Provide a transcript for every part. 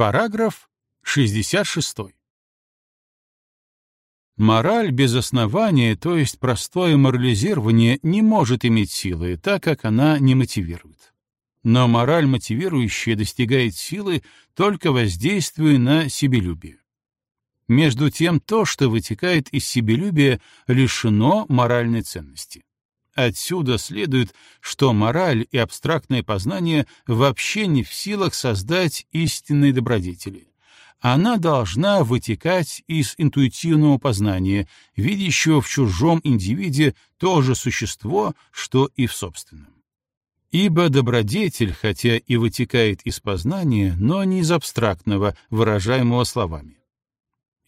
Параграф 66. Мораль без основания, то есть простое морализирование, не может иметь силы, так как она не мотивирует. Но мораль мотивирующая достигает силы, только воздействуя на себелюбие. Между тем, то, что вытекает из себелюбия, лишено моральной ценности. Отсюда следует, что мораль и абстрактное познание вообще не в силах создать истинные добродетели. Она должна вытекать из интуитивного познания, видящего в чужом индивиде то же существо, что и в собственном. Ибо добродетель, хотя и вытекает из познания, но не из абстрактного, выражаемого словами.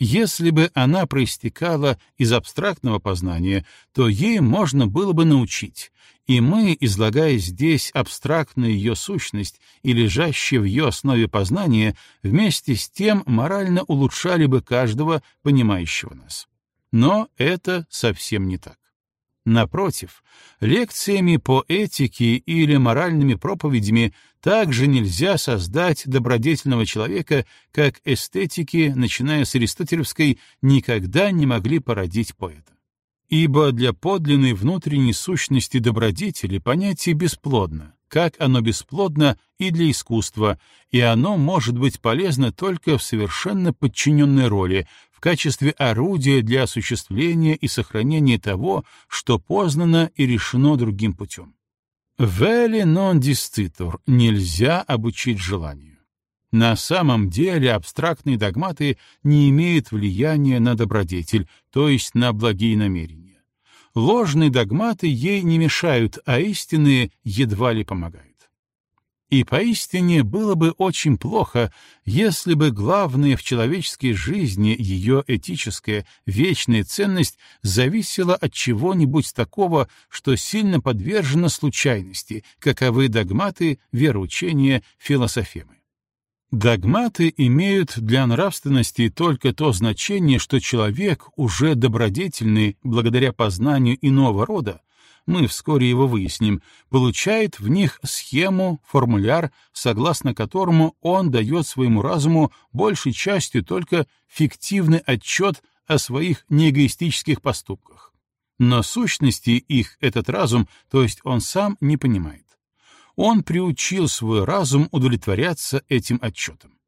Если бы она проистекала из абстрактного познания, то ей можно было бы научить, и мы, излагая здесь абстрактную ее сущность и лежащее в ее основе познание, вместе с тем морально улучшали бы каждого, понимающего нас. Но это совсем не так. Напротив, лекциями по этике или моральными проповедями также нельзя создать добродетельного человека, как эстетики, начиная с аристотелевской, никогда не могли породить поэта. Ибо для подлинной внутренней сущности добродетели понятие бесплодно, как оно бесплодно и для искусства, и оно может быть полезно только в совершенно подчиненной роли, качестве орудия для осуществления и сохранения того, что познано и решено другим путем. Вели non discitur — нельзя обучить желанию. На самом деле абстрактные догматы не имеют влияния на добродетель, то есть на благие намерения. Ложные догматы ей не мешают, а истинные едва ли помогают. И поистине было бы очень плохо, если бы главная в человеческой жизни ее этическая, вечная ценность зависела от чего-нибудь такого, что сильно подвержено случайности, каковы догматы, вероучения, философемы. Догматы имеют для нравственности только то значение, что человек, уже добродетельный благодаря познанию иного рода, мы вскоре его выясним, получает в них схему, формуляр, согласно которому он дает своему разуму большей частью только фиктивный отчет о своих неэгоистических поступках. Но сущности их этот разум, то есть он сам, не понимает. Он приучил свой разум удовлетворяться этим отчетом.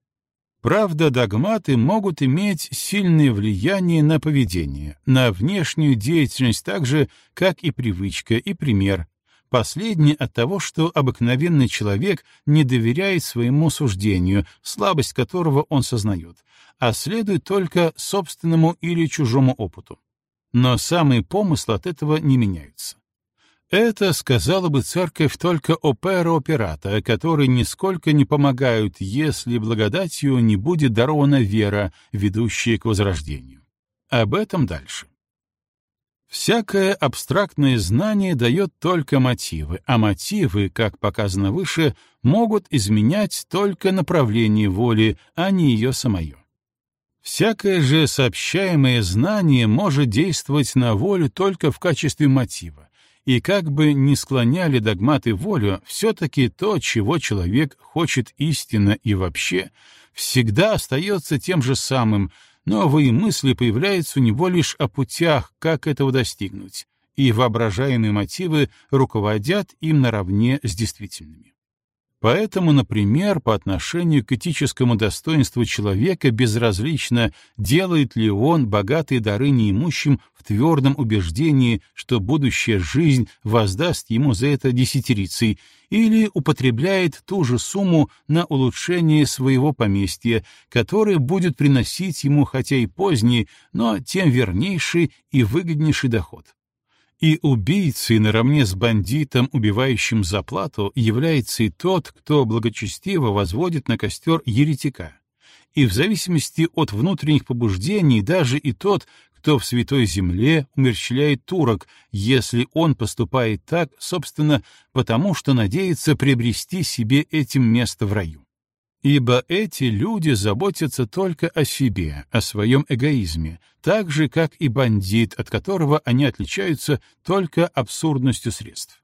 Правда, догматы могут иметь сильное влияние на поведение, на внешнюю деятельность так же, как и привычка и пример. Последний от того, что обыкновенный человек не доверяет своему суждению, слабость которого он сознает, а следует только собственному или чужому опыту. Но самые помыслы от этого не меняются. Это сказала бы церковь только о перо-операта, которые нисколько не помогают, если благодатью не будет дарована вера, ведущая к возрождению. Об этом дальше. Всякое абстрактное знание дает только мотивы, а мотивы, как показано выше, могут изменять только направление воли, а не ее самое. Всякое же сообщаемое знание может действовать на волю только в качестве мотива, и как бы ни склоняли догматы волю, все-таки то, чего человек хочет истинно и вообще, всегда остается тем же самым, новые мысли появляются у него лишь о путях, как этого достигнуть, и воображаемые мотивы руководят им наравне с действительными. Поэтому, например, по отношению к этическому достоинству человека безразлично, делает ли он богатые дары неимущим в твердом убеждении, что будущая жизнь воздаст ему за это десятирицей, или употребляет ту же сумму на улучшение своего поместья, которое будет приносить ему хотя и поздний, но тем вернейший и выгоднейший доход. И убийцей наравне с бандитом, убивающим за плату, является и тот, кто благочестиво возводит на костер еретика. И в зависимости от внутренних побуждений даже и тот, кто в Святой Земле умерщвляет турок, если он поступает так, собственно, потому что надеется приобрести себе этим место в раю. Ибо эти люди заботятся только о себе, о своем эгоизме, так же, как и бандит, от которого они отличаются только абсурдностью средств.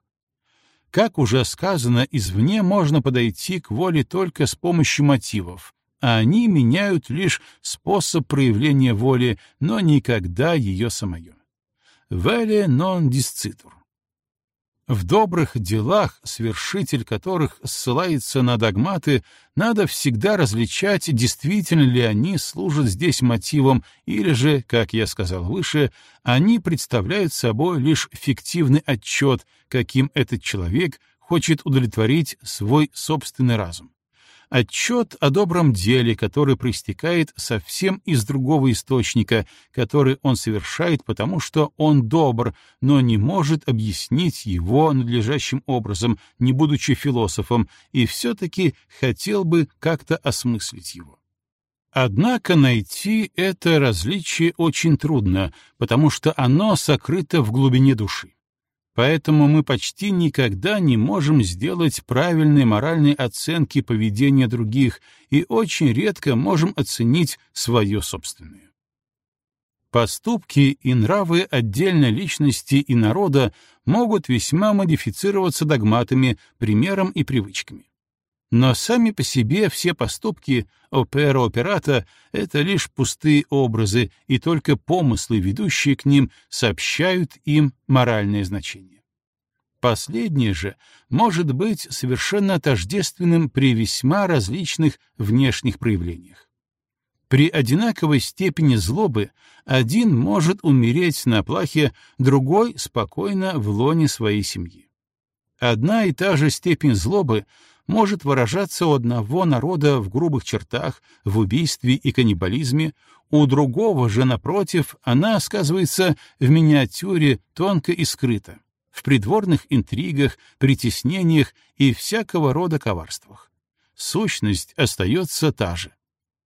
Как уже сказано, извне можно подойти к воле только с помощью мотивов, а они меняют лишь способ проявления воли, но никогда ее самое. Веле non discitur. В добрых делах, свершитель которых ссылается на догматы, надо всегда различать, действительно ли они служат здесь мотивом, или же, как я сказал выше, они представляют собой лишь фиктивный отчет, каким этот человек хочет удовлетворить свой собственный разум. Отчет о добром деле, который проистекает совсем из другого источника, который он совершает, потому что он добр, но не может объяснить его надлежащим образом, не будучи философом, и все-таки хотел бы как-то осмыслить его. Однако найти это различие очень трудно, потому что оно сокрыто в глубине души. Поэтому мы почти никогда не можем сделать правильной моральной оценки поведения других и очень редко можем оценить свое собственное. Поступки и нравы отдельной личности и народа могут весьма модифицироваться догматами, примером и привычками. Но сами по себе все поступки опера-операта — это лишь пустые образы, и только помыслы, ведущие к ним, сообщают им моральное значение. Последнее же может быть совершенно тождественным при весьма различных внешних проявлениях. При одинаковой степени злобы один может умереть на плахе, другой — спокойно в лоне своей семьи. Одна и та же степень злобы может выражаться у одного народа в грубых чертах, в убийстве и каннибализме, у другого же, напротив, она сказывается в миниатюре тонко и скрыто, в придворных интригах, притеснениях и всякого рода коварствах. Сущность остается та же.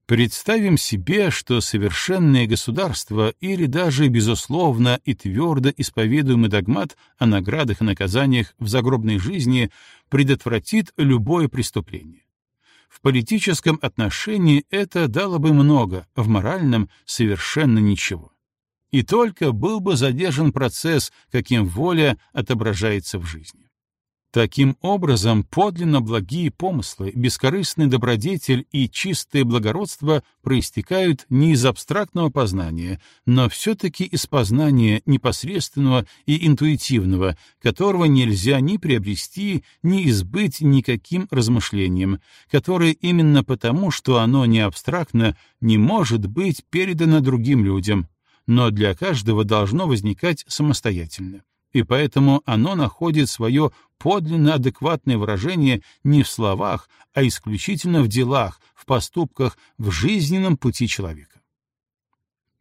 Представим себе, что совершенное государство или даже безусловно и твердо исповедуемый догмат о наградах и наказаниях в загробной жизни предотвратит любое преступление. В политическом отношении это дало бы много, в моральном — совершенно ничего. И только был бы задержан процесс, каким воля отображается в жизни. Таким образом, подлинно благие помыслы, бескорыстный добродетель и чистое благородство проистекают не из абстрактного познания, но все-таки из познания непосредственного и интуитивного, которого нельзя ни приобрести, ни избыть никаким размышлением, которое именно потому, что оно не абстрактно, не может быть передано другим людям, но для каждого должно возникать самостоятельно и поэтому оно находит свое подлинно адекватное выражение не в словах, а исключительно в делах, в поступках, в жизненном пути человека.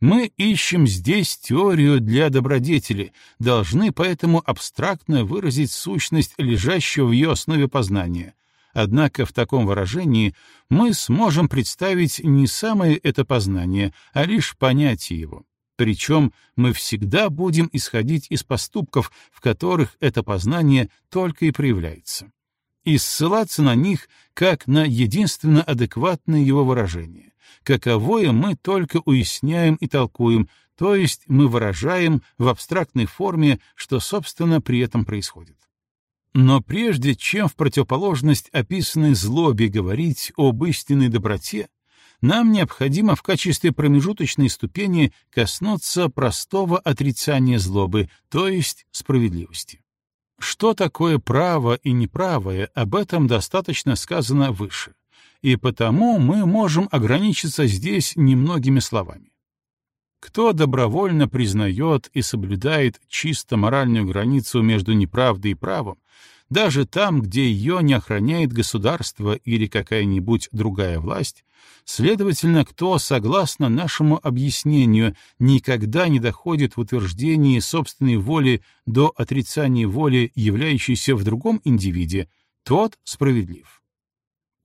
Мы ищем здесь теорию для добродетели, должны поэтому абстрактно выразить сущность лежащего в ее основе познания. Однако в таком выражении мы сможем представить не самое это познание, а лишь понятие его. Причем мы всегда будем исходить из поступков, в которых это познание только и проявляется, и ссылаться на них как на единственно адекватное его выражение. Каковое мы только уясняем и толкуем, то есть мы выражаем в абстрактной форме, что, собственно, при этом происходит. Но прежде чем в противоположность описанной злобе говорить об истинной доброте, нам необходимо в качестве промежуточной ступени коснуться простого отрицания злобы, то есть справедливости. Что такое право и неправое, об этом достаточно сказано выше, и потому мы можем ограничиться здесь немногими словами. Кто добровольно признает и соблюдает чисто моральную границу между неправдой и правом, даже там, где ее не охраняет государство или какая-нибудь другая власть, следовательно, кто, согласно нашему объяснению, никогда не доходит в утверждении собственной воли до отрицания воли, являющейся в другом индивиде, тот справедлив.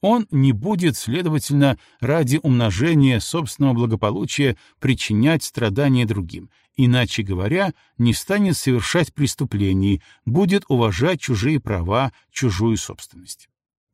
Он не будет, следовательно, ради умножения собственного благополучия причинять страдания другим, иначе говоря, не станет совершать преступлений, будет уважать чужие права, чужую собственность.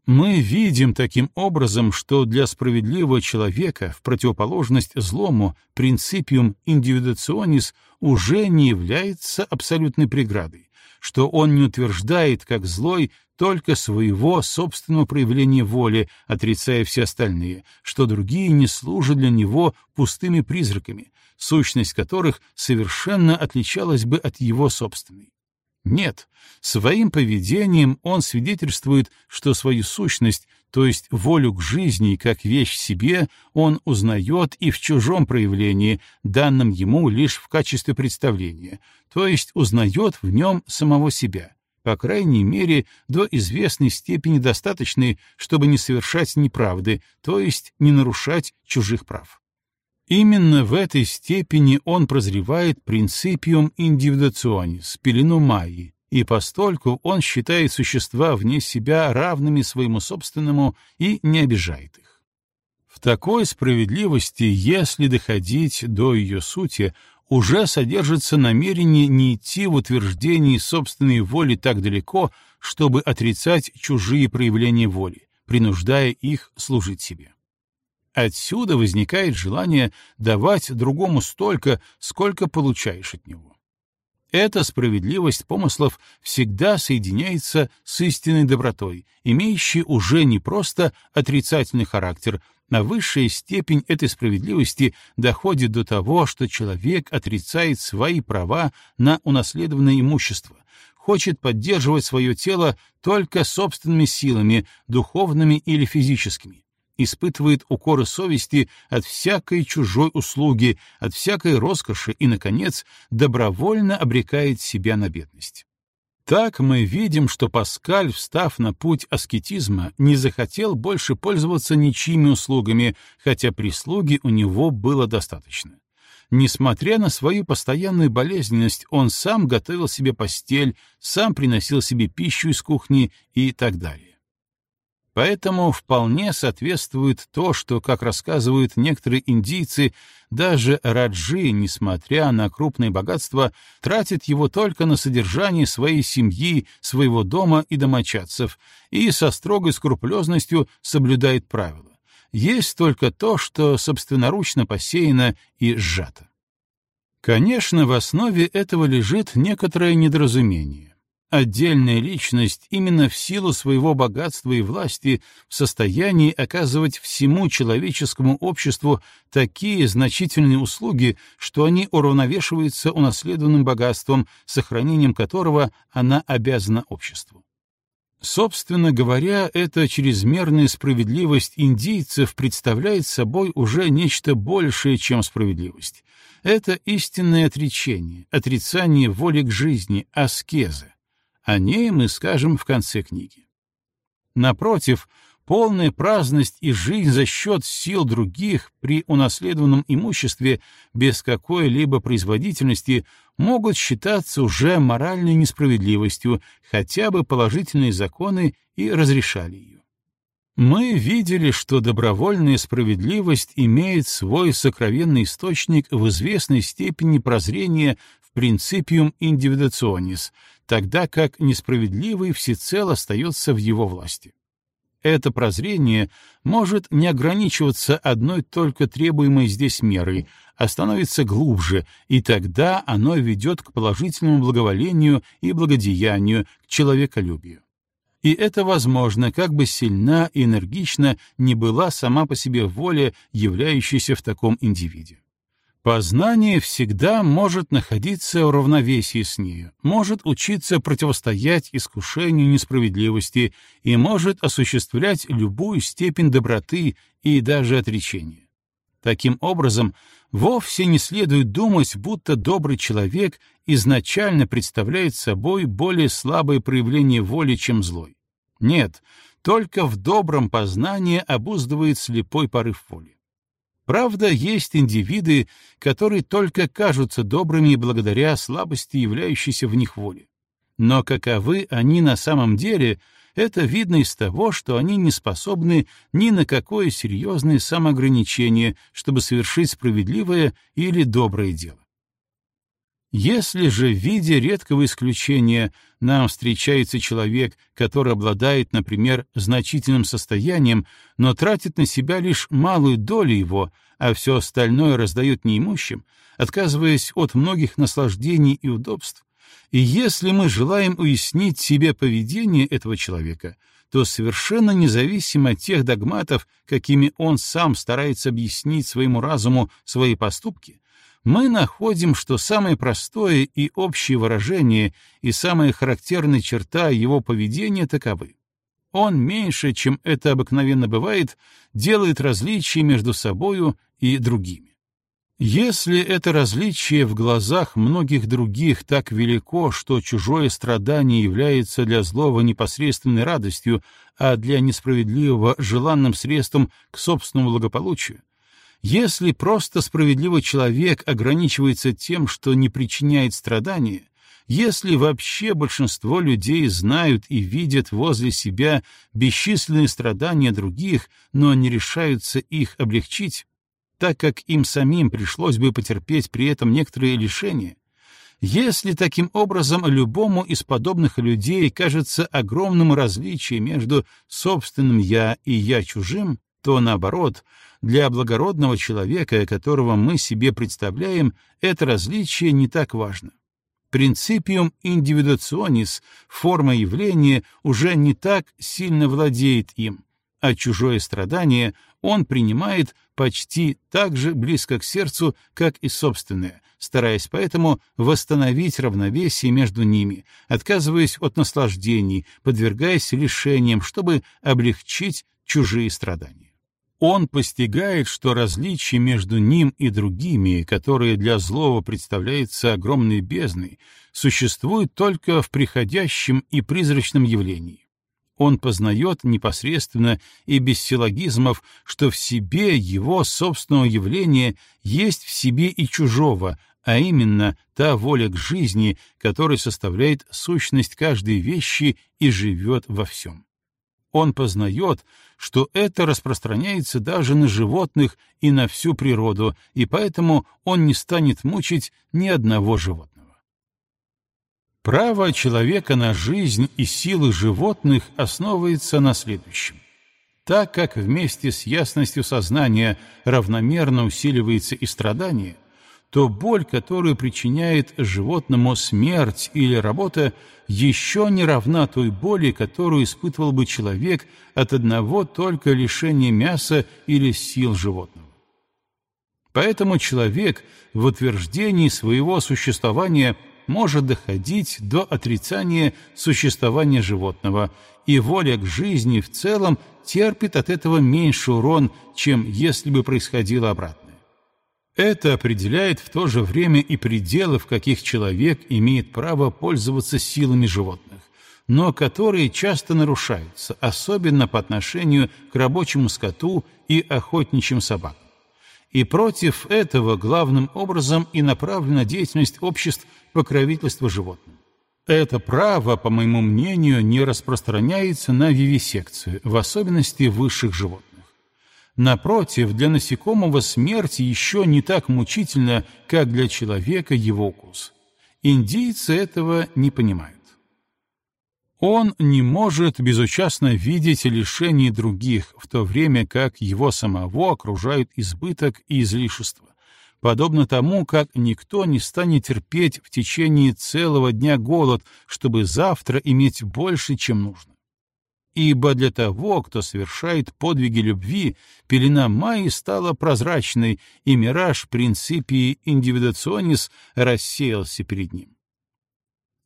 Мы видим таким образом, что для справедливого человека, в противоположность злому, принципиум индивидуационис уже не является абсолютной преградой, что он не утверждает, как злой, только своего собственного проявления воли, отрицая все остальные, что другие не служат для него пустыми призраками, сущность которых совершенно отличалась бы от его собственной. Нет, своим поведением он свидетельствует, что свою сущность, то есть волю к жизни как вещь себе, он узнает и в чужом проявлении, данном ему лишь в качестве представления, то есть узнает в нем самого себя, по крайней мере, до известной степени достаточной, чтобы не совершать неправды, то есть не нарушать чужих прав. Именно в этой степени он прозревает принципиум индивидуационис, пелену Майи, и постольку он считает существа вне себя равными своему собственному и не обижает их. В такой справедливости, если доходить до ее сути, уже содержится намерение не идти в утверждении собственной воли так далеко, чтобы отрицать чужие проявления воли, принуждая их служить себе. Отсюда возникает желание давать другому столько, сколько получаешь от него. Эта справедливость помыслов всегда соединяется с истинной добротой, имеющей уже не просто отрицательный характер, а высшая степень этой справедливости доходит до того, что человек отрицает свои права на унаследованное имущество, хочет поддерживать свое тело только собственными силами, духовными или физическими, испытывает укоры совести от всякой чужой услуги, от всякой роскоши и, наконец, добровольно обрекает себя на бедность. Так мы видим, что Паскаль, встав на путь аскетизма, не захотел больше пользоваться ничьими услугами, хотя прислуги у него было достаточно. Несмотря на свою постоянную болезненность, он сам готовил себе постель, сам приносил себе пищу из кухни и так далее. Поэтому вполне соответствует то, что, как рассказывают некоторые индийцы, даже Раджи, несмотря на крупное богатство, тратит его только на содержание своей семьи, своего дома и домочадцев, и со строгой скрупулезностью соблюдает правила. Есть только то, что собственноручно посеяно и сжато. Конечно, в основе этого лежит некоторое недоразумение. Отдельная личность именно в силу своего богатства и власти в состоянии оказывать всему человеческому обществу такие значительные услуги, что они уравновешиваются унаследованным богатством, сохранением которого она обязана обществу. Собственно говоря, эта чрезмерная справедливость индийцев представляет собой уже нечто большее, чем справедливость. Это истинное отречение, отрицание воли к жизни, аскеза о ней мы скажем в конце книги. Напротив, полная праздность и жизнь за счет сил других при унаследованном имуществе без какой-либо производительности могут считаться уже моральной несправедливостью, хотя бы положительные законы и разрешали ее. Мы видели, что добровольная справедливость имеет свой сокровенный источник в известной степени прозрения принципиум индивидуационис, тогда как несправедливый всецело остается в его власти. Это прозрение может не ограничиваться одной только требуемой здесь мерой, а становится глубже, и тогда оно ведет к положительному благоволению и благодеянию, к человеколюбию. И это возможно, как бы сильна и энергична не была сама по себе воля, являющаяся в таком индивиде. Познание всегда может находиться в равновесии с нею, может учиться противостоять искушению несправедливости и может осуществлять любую степень доброты и даже отречения. Таким образом, вовсе не следует думать, будто добрый человек изначально представляет собой более слабое проявление воли, чем злой. Нет, только в добром познании обуздывает слепой порыв воли. Правда, есть индивиды, которые только кажутся добрыми благодаря слабости, являющейся в них воли. Но каковы они на самом деле, это видно из того, что они не способны ни на какое серьезное самоограничение, чтобы совершить справедливое или доброе дело. Если же в виде редкого исключения нам встречается человек, который обладает, например, значительным состоянием, но тратит на себя лишь малую долю его, а все остальное раздает неимущим, отказываясь от многих наслаждений и удобств, И если мы желаем уяснить себе поведение этого человека, то совершенно независимо от тех догматов, какими он сам старается объяснить своему разуму свои поступки, мы находим, что самое простое и общее выражение и самая характерная черта его поведения таковы. Он меньше, чем это обыкновенно бывает, делает различия между собою и другими. Если это различие в глазах многих других так велико, что чужое страдание является для злого непосредственной радостью, а для несправедливого желанным средством к собственному благополучию, если просто справедливый человек ограничивается тем, что не причиняет страдания, если вообще большинство людей знают и видят возле себя бесчисленные страдания других, но не решаются их облегчить, так как им самим пришлось бы потерпеть при этом некоторые лишения, если таким образом любому из подобных людей кажется огромным различие между собственным «я» и «я» чужим, то, наоборот, для благородного человека, которого мы себе представляем, это различие не так важно. Принципиум индивидуационис, форма явления, уже не так сильно владеет им, а чужое страдание он принимает почти так же близко к сердцу, как и собственное, стараясь поэтому восстановить равновесие между ними, отказываясь от наслаждений, подвергаясь лишениям, чтобы облегчить чужие страдания. Он постигает, что различие между ним и другими, которые для злого представляются огромной бездной, существует только в приходящем и призрачном явлении он познает непосредственно и без силлогизмов, что в себе его собственного явления есть в себе и чужого, а именно та воля к жизни, которая составляет сущность каждой вещи и живет во всем. Он познает, что это распространяется даже на животных и на всю природу, и поэтому он не станет мучить ни одного животного. Право человека на жизнь и силы животных основывается на следующем. Так как вместе с ясностью сознания равномерно усиливается и страдание, то боль, которую причиняет животному смерть или работа, еще не равна той боли, которую испытывал бы человек от одного только лишения мяса или сил животного. Поэтому человек в утверждении своего существования – может доходить до отрицания существования животного, и воля к жизни в целом терпит от этого меньше урон, чем если бы происходило обратное. Это определяет в то же время и пределы, в каких человек имеет право пользоваться силами животных, но которые часто нарушаются, особенно по отношению к рабочему скоту и охотничьим собакам. И против этого главным образом и направлена деятельность обществ покровительства животным. Это право, по моему мнению, не распространяется на вивисекцию, в особенности высших животных. Напротив, для насекомого смерть еще не так мучительна, как для человека его укус. Индийцы этого не понимают. Он не может безучастно видеть лишений других, в то время как его самого окружают избыток и излишество подобно тому, как никто не станет терпеть в течение целого дня голод, чтобы завтра иметь больше, чем нужно. Ибо для того, кто совершает подвиги любви, пелена Майи стала прозрачной, и мираж принципии индивидуационис рассеялся перед ним.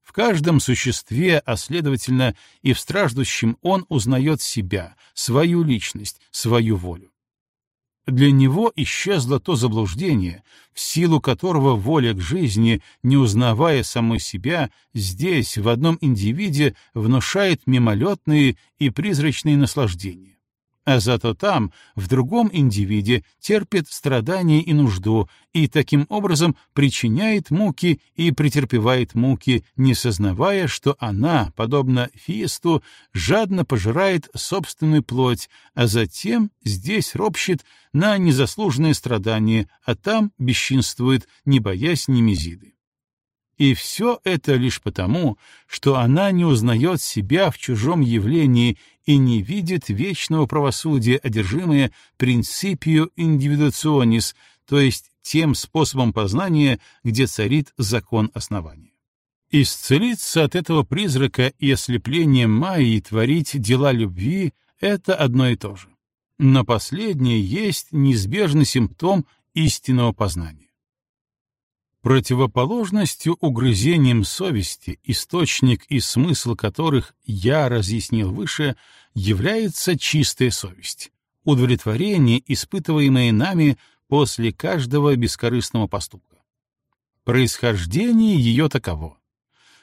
В каждом существе, а следовательно и в страждущем, он узнает себя, свою личность, свою волю. Для него исчезло то заблуждение, в силу которого воля к жизни, не узнавая самой себя, здесь, в одном индивиде, внушает мимолетные и призрачные наслаждения а зато там, в другом индивиде, терпит страдания и нужду, и таким образом причиняет муки и претерпевает муки, не сознавая, что она, подобно фиесту, жадно пожирает собственную плоть, а затем здесь ропщет на незаслуженные страдания, а там бесчинствует, не боясь немезиды. И все это лишь потому, что она не узнает себя в чужом явлении и не видит вечного правосудия, одержимое принципию индивидуационис, то есть тем способом познания, где царит закон основания. Исцелиться от этого призрака и ослепления Майи и творить дела любви — это одно и то же. Но последнее есть неизбежный симптом истинного познания. Противоположностью угрызениям совести, источник и смысл которых я разъяснил выше, является чистая совесть, удовлетворение, испытываемое нами после каждого бескорыстного поступка. Происхождение ее таково.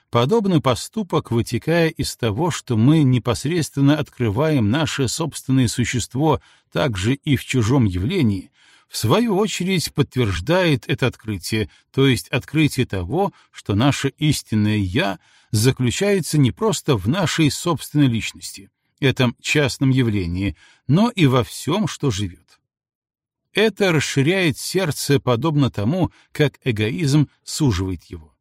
Подобный поступок, вытекая из того, что мы непосредственно открываем наше собственное существо также и в чужом явлении, в свою очередь подтверждает это открытие, то есть открытие того, что наше истинное «я» заключается не просто в нашей собственной личности, этом частном явлении, но и во всем, что живет. Это расширяет сердце подобно тому, как эгоизм суживает его.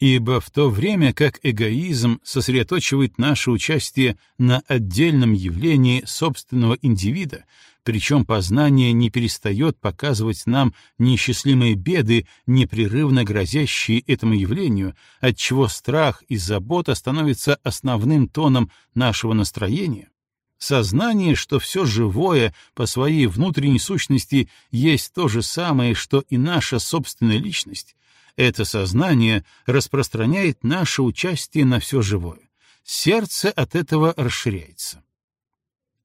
Ибо в то время как эгоизм сосредоточивает наше участие на отдельном явлении собственного индивида, причем познание не перестает показывать нам неисчислимые беды, непрерывно грозящие этому явлению, отчего страх и забота становятся основным тоном нашего настроения, Сознание, что все живое по своей внутренней сущности есть то же самое, что и наша собственная личность, это сознание распространяет наше участие на все живое. Сердце от этого расширяется.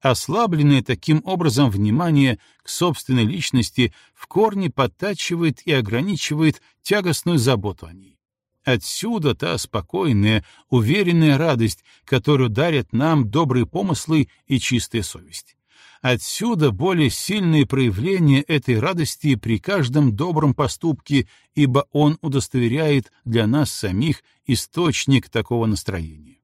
Ослабленное таким образом внимание к собственной личности в корне подтачивает и ограничивает тягостную заботу о ней. Отсюда та спокойная, уверенная радость, которую дарят нам добрые помыслы и чистая совесть. Отсюда более сильные проявления этой радости при каждом добром поступке, ибо он удостоверяет для нас самих источник такого настроения.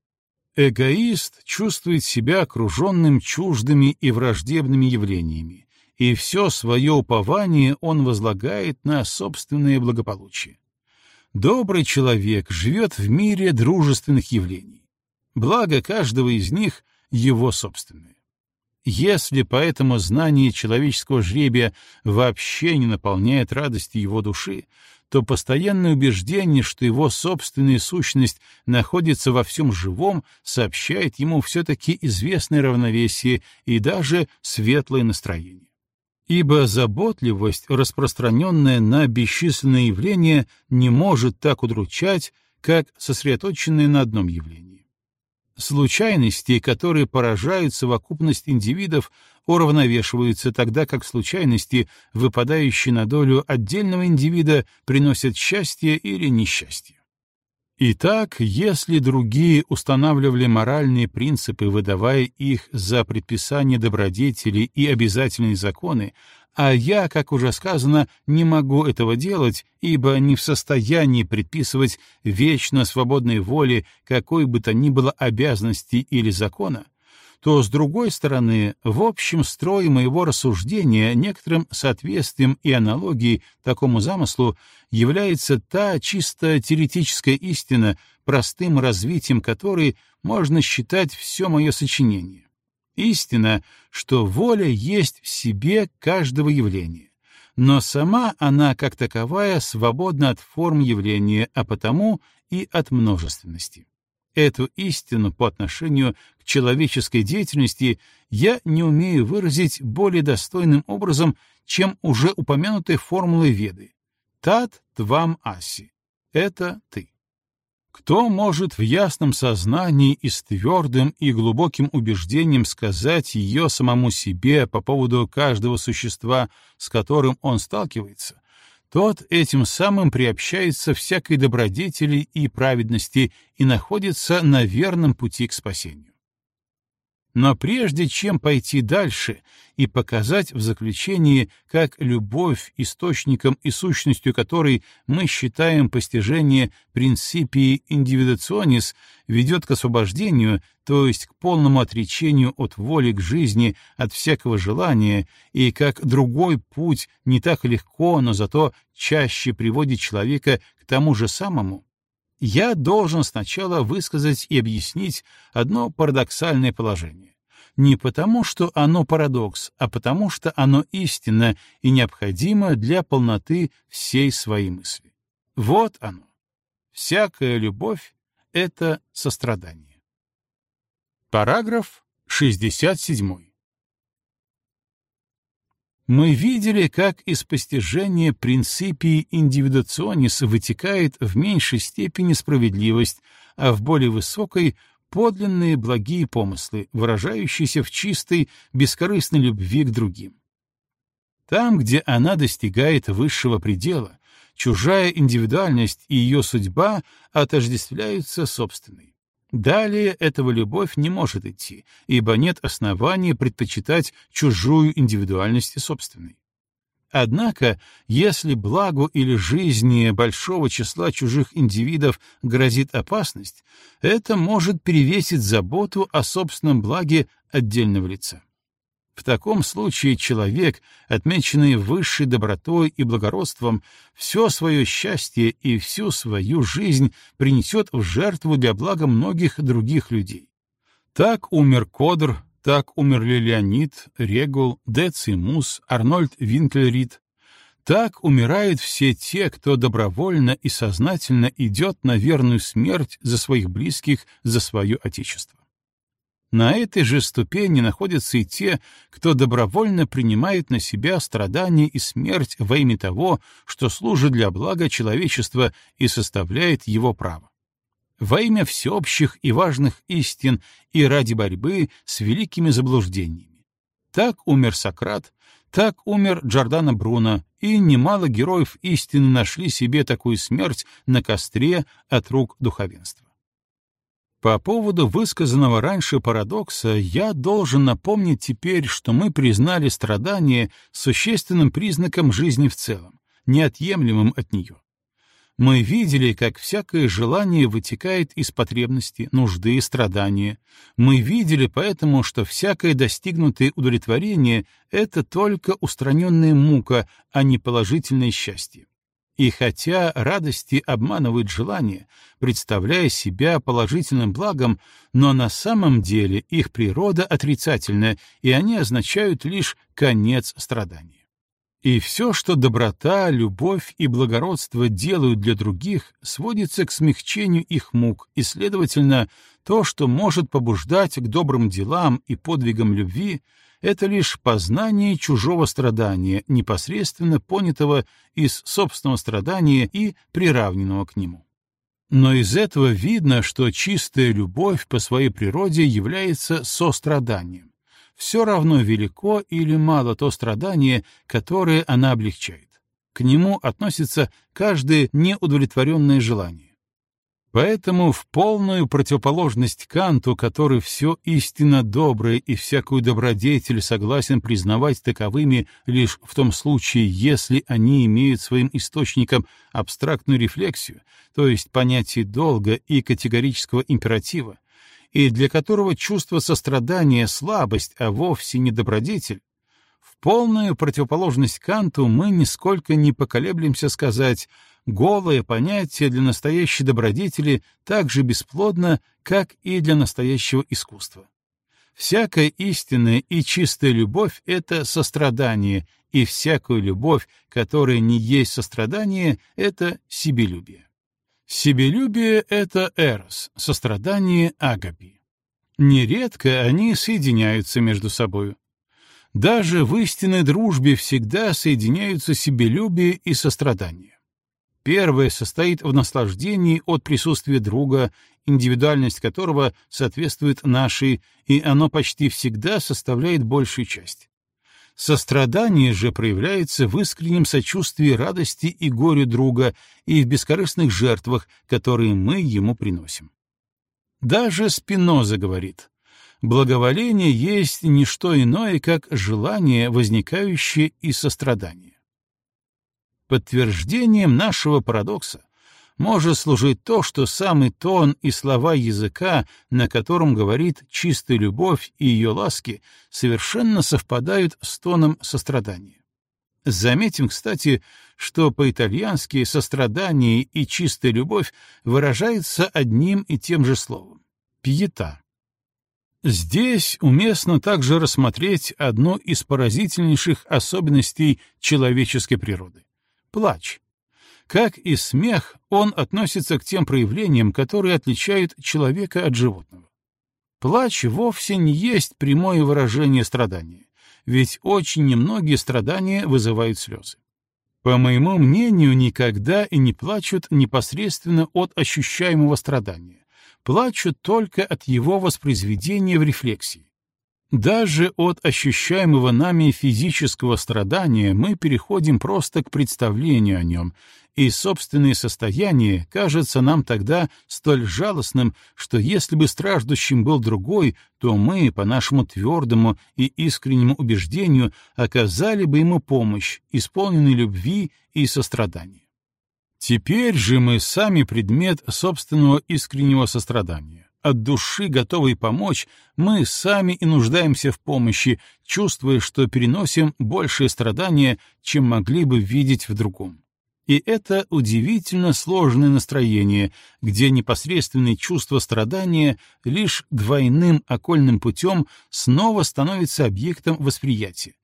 Эгоист чувствует себя окруженным чуждыми и враждебными явлениями, и все свое упование он возлагает на собственное благополучие. Добрый человек живет в мире дружественных явлений. Благо каждого из них — его собственное. Если поэтому знание человеческого жребия вообще не наполняет радостью его души, то постоянное убеждение, что его собственная сущность находится во всем живом, сообщает ему все-таки известное равновесие и даже светлое настроение. Ибо заботливость, распространенная на бесчисленные явления, не может так удручать, как сосредоточенная на одном явлении. Случайности, которые поражают совокупность индивидов, уравновешиваются тогда как случайности, выпадающие на долю отдельного индивида, приносят счастье или несчастье. Итак, если другие устанавливали моральные принципы, выдавая их за предписание добродетели и обязательные законы, а я, как уже сказано, не могу этого делать, ибо не в состоянии предписывать вечно свободной воле какой бы то ни было обязанности или закона, то, с другой стороны, в общем строе моего рассуждения некоторым соответствием и аналогией такому замыслу является та чисто теоретическая истина, простым развитием которой можно считать все мое сочинение. Истина, что воля есть в себе каждого явления, но сама она, как таковая, свободна от форм явления, а потому и от множественности. Эту истину по отношению к человеческой деятельности я не умею выразить более достойным образом, чем уже упомянутые формулы Веды. Тат твам аси. Это ты. Кто может в ясном сознании и с твердым и глубоким убеждением сказать ее самому себе по поводу каждого существа, с которым он сталкивается, тот этим самым приобщается всякой добродетели и праведности и находится на верном пути к спасению. Но прежде чем пойти дальше и показать в заключении, как любовь, источником и сущностью которой мы считаем постижение принципии индивидуационис, ведет к освобождению, то есть к полному отречению от воли к жизни, от всякого желания, и как другой путь не так легко, но зато чаще приводит человека к тому же самому, я должен сначала высказать и объяснить одно парадоксальное положение. Не потому, что оно парадокс, а потому, что оно истинно и необходимо для полноты всей своей мысли. Вот оно. Всякая любовь это сострадание. Параграф 67. Мы видели, как из постижения принципии индивидуационис вытекает в меньшей степени справедливость, а в более высокой — подлинные благие помыслы, выражающиеся в чистой, бескорыстной любви к другим. Там, где она достигает высшего предела, чужая индивидуальность и ее судьба отождествляются собственной. Далее этого любовь не может идти, ибо нет оснований предпочитать чужую индивидуальность собственной. Однако, если благу или жизни большого числа чужих индивидов грозит опасность, это может перевесить заботу о собственном благе отдельного лица. В таком случае человек, отмеченный высшей добротой и благородством, все свое счастье и всю свою жизнь принесет в жертву для блага многих других людей. Так умер Кодр, так умерли Леонид, Регул, Децимус, Арнольд Винкельрид. Так умирают все те, кто добровольно и сознательно идет на верную смерть за своих близких, за свое Отечество. На этой же ступени находятся и те, кто добровольно принимает на себя страдания и смерть во имя того, что служит для блага человечества и составляет его право. Во имя всеобщих и важных истин и ради борьбы с великими заблуждениями. Так умер Сократ, так умер Джордано Бруно, и немало героев истины нашли себе такую смерть на костре от рук духовенства. По поводу высказанного раньше парадокса я должен напомнить теперь, что мы признали страдание существенным признаком жизни в целом, неотъемлемым от нее. Мы видели, как всякое желание вытекает из потребности, нужды и страдания. Мы видели поэтому, что всякое достигнутое удовлетворение — это только устраненная мука, а не положительное счастье. И хотя радости обманывают желание, представляя себя положительным благом, но на самом деле их природа отрицательная, и они означают лишь конец страдания. И все, что доброта, любовь и благородство делают для других, сводится к смягчению их мук, и, следовательно, то, что может побуждать к добрым делам и подвигам любви, это лишь познание чужого страдания, непосредственно понятого из собственного страдания и приравненного к нему. Но из этого видно, что чистая любовь по своей природе является состраданием. Все равно велико или мало то страдание, которое она облегчает. К нему относится каждое неудовлетворенное желание. Поэтому в полную противоположность Канту, который все истинно доброе и всякую добродетель согласен признавать таковыми лишь в том случае, если они имеют своим источником абстрактную рефлексию, то есть понятие долга и категорического императива, и для которого чувство сострадания — слабость, а вовсе не добродетель, в полную противоположность Канту мы нисколько не поколеблемся сказать — голое понятие для настоящей добродетели так же бесплодно, как и для настоящего искусства. Всякая истинная и чистая любовь — это сострадание, и всякая любовь, которая не есть сострадание, — это себелюбие. Себелюбие — это эрос, сострадание — агапи. Нередко они соединяются между собою. Даже в истинной дружбе всегда соединяются себелюбие и сострадание. Первое состоит в наслаждении от присутствия друга, индивидуальность которого соответствует нашей, и оно почти всегда составляет большую часть. Сострадание же проявляется в искреннем сочувствии радости и горю друга и в бескорыстных жертвах, которые мы ему приносим. Даже Спиноза говорит, благоволение есть не что иное, как желание, возникающее из сострадания. Подтверждением нашего парадокса может служить то, что самый тон и слова языка, на котором говорит чистая любовь и ее ласки, совершенно совпадают с тоном сострадания. Заметим, кстати, что по-итальянски сострадание и чистая любовь выражаются одним и тем же словом — пьета. Здесь уместно также рассмотреть одну из поразительнейших особенностей человеческой природы плач. Как и смех, он относится к тем проявлениям, которые отличают человека от животного. Плач вовсе не есть прямое выражение страдания, ведь очень немногие страдания вызывают слезы. По моему мнению, никогда и не плачут непосредственно от ощущаемого страдания, плачут только от его воспроизведения в рефлексии. Даже от ощущаемого нами физического страдания мы переходим просто к представлению о нем, и собственное состояние кажется нам тогда столь жалостным, что если бы страждущим был другой, то мы, по нашему твердому и искреннему убеждению, оказали бы ему помощь, исполненной любви и сострадания. Теперь же мы сами предмет собственного искреннего сострадания от души готовый помочь, мы сами и нуждаемся в помощи, чувствуя, что переносим большее страдание, чем могли бы видеть в другом. И это удивительно сложное настроение, где непосредственное чувство страдания лишь двойным окольным путем снова становится объектом восприятия,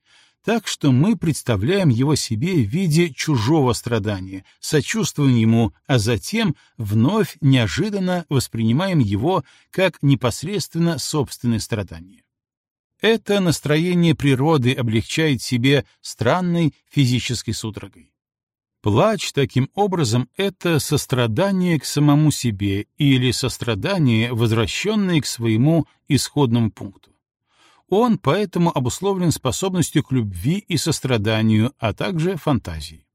так что мы представляем его себе в виде чужого страдания, сочувствуем ему, а затем вновь неожиданно воспринимаем его как непосредственно собственное страдание. Это настроение природы облегчает себе странной физической судорогой. Плач, таким образом, это сострадание к самому себе или сострадание, возвращенное к своему исходному пункту. Он поэтому обусловлен способностью к любви и состраданию, а также фантазией.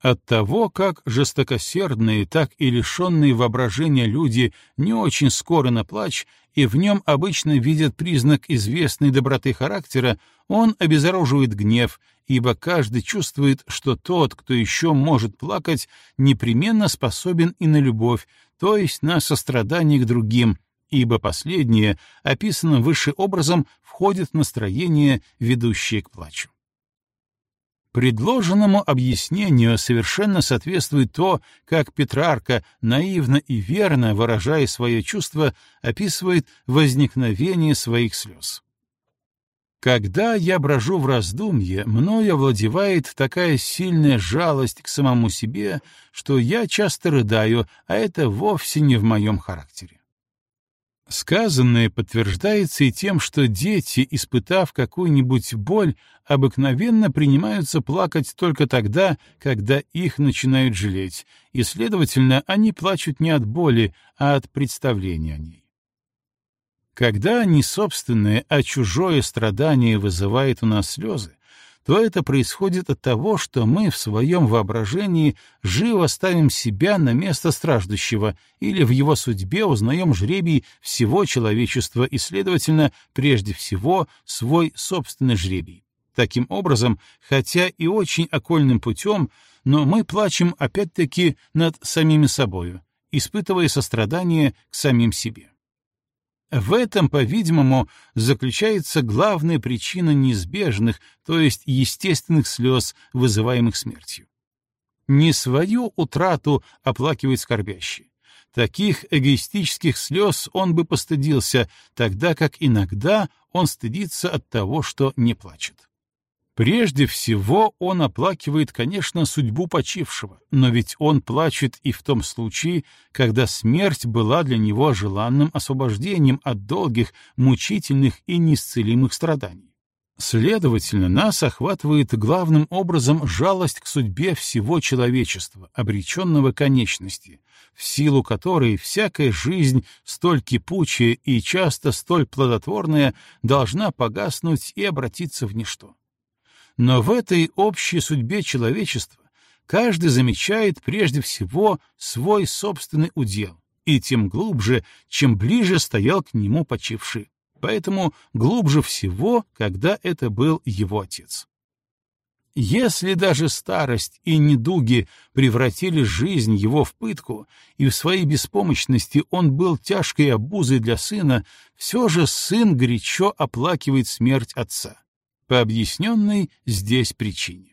От того, как жестокосердные, так и лишенные воображения люди не очень скоро на плач и в нем обычно видят признак известной доброты характера, он обезоруживает гнев, ибо каждый чувствует, что тот, кто еще может плакать, непременно способен и на любовь, то есть на сострадание к другим, ибо последнее, описано выше образом, входит в настроение, ведущее к плачу. Предложенному объяснению совершенно соответствует то, как Петрарка, наивно и верно выражая свое чувство, описывает возникновение своих слез. Когда я брожу в раздумье, мною овладевает такая сильная жалость к самому себе, что я часто рыдаю, а это вовсе не в моем характере. Сказанное подтверждается и тем, что дети, испытав какую-нибудь боль, обыкновенно принимаются плакать только тогда, когда их начинают жалеть, и, следовательно, они плачут не от боли, а от представления о ней. Когда не собственное, а чужое страдание вызывает у нас слезы, то это происходит от того, что мы в своем воображении живо ставим себя на место страждущего или в его судьбе узнаем жребий всего человечества и, следовательно, прежде всего, свой собственный жребий. Таким образом, хотя и очень окольным путем, но мы плачем опять-таки над самими собою, испытывая сострадание к самим себе. В этом, по-видимому, заключается главная причина неизбежных, то есть естественных слез, вызываемых смертью. Не свою утрату оплакивает скорбящий. Таких эгоистических слез он бы постыдился, тогда как иногда он стыдится от того, что не плачет. Прежде всего он оплакивает, конечно, судьбу почившего, но ведь он плачет и в том случае, когда смерть была для него желанным освобождением от долгих, мучительных и неисцелимых страданий. Следовательно, нас охватывает главным образом жалость к судьбе всего человечества, обреченного конечности, в силу которой всякая жизнь, столь кипучая и часто столь плодотворная, должна погаснуть и обратиться в ничто. Но в этой общей судьбе человечества каждый замечает прежде всего свой собственный удел, и тем глубже, чем ближе стоял к нему почивший. Поэтому глубже всего, когда это был его отец. Если даже старость и недуги превратили жизнь его в пытку, и в своей беспомощности он был тяжкой обузой для сына, все же сын горячо оплакивает смерть отца по объясненной здесь причине.